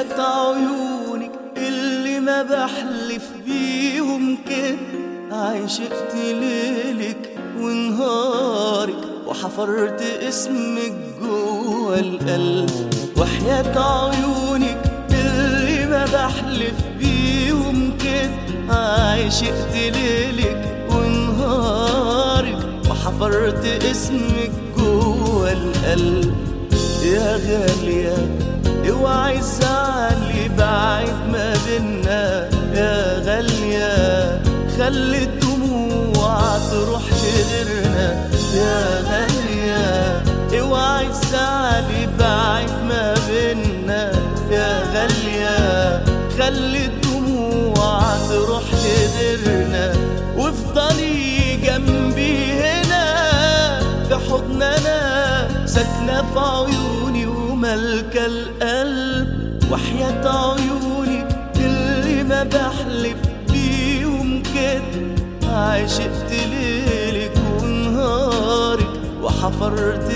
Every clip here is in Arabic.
وحياة عيونك اللي ما بحلف بيهم كده. عشقت ليلك ونهارك وحفرت اسمك جوه القلب. وحياة عيونك اللي ما بحلف بيهم كده. عشقت ليلك ونهارك وحفرت اسمك جوه القلب. يا غالية اوعي تزعلي بعد ما بينا يا غالية خلي الدموع تروح لغيرنا يا وملكة القلب وحياة عيوني اللي ما بحلف بيهم كده. عشقت ليلك ونهارك وحفرت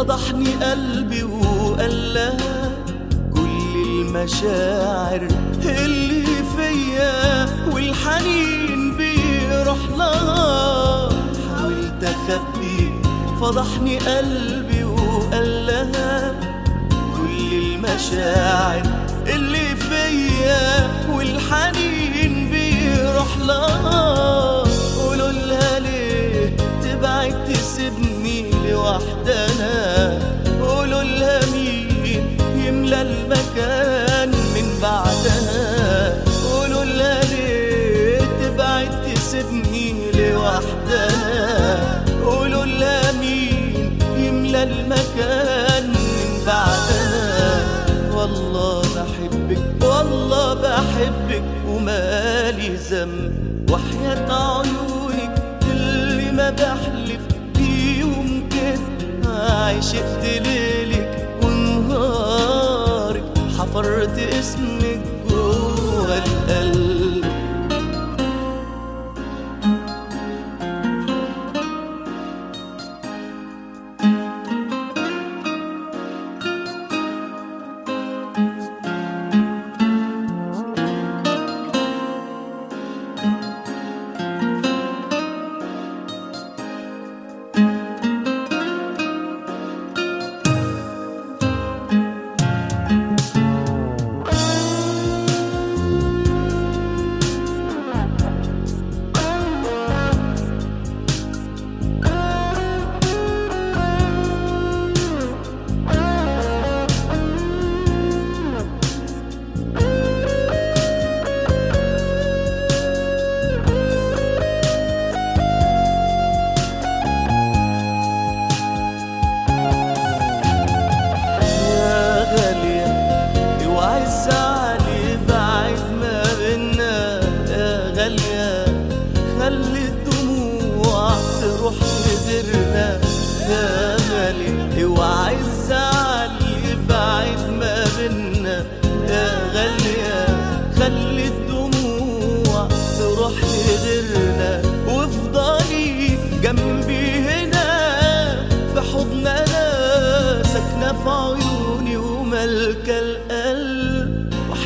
فضحني قلبي وقال لها كل المشاعر اللي فيا والحنين بيروح لها. حاولت أخبي فضحني قلبي وقال لها كل المشاعر اللي فيا والحنين يملى المكان من بعدها. قولوا ليه تبعد تسيبني لوحدنا قولوا لها مين يملى المكان من بعدها. والله بحبك والله بحبك ومالي ذنب. وحياة عيونك اللي ما بحلف بيهم كده. عشقت ليلك Christmas.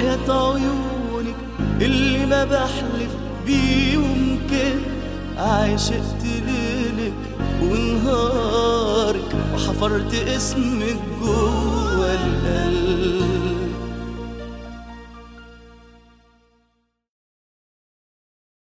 وحياة عيونك اللي ما بحلف بيهم كده عشقت ليلك ونهارك وحفرت اسمك جوه القلب.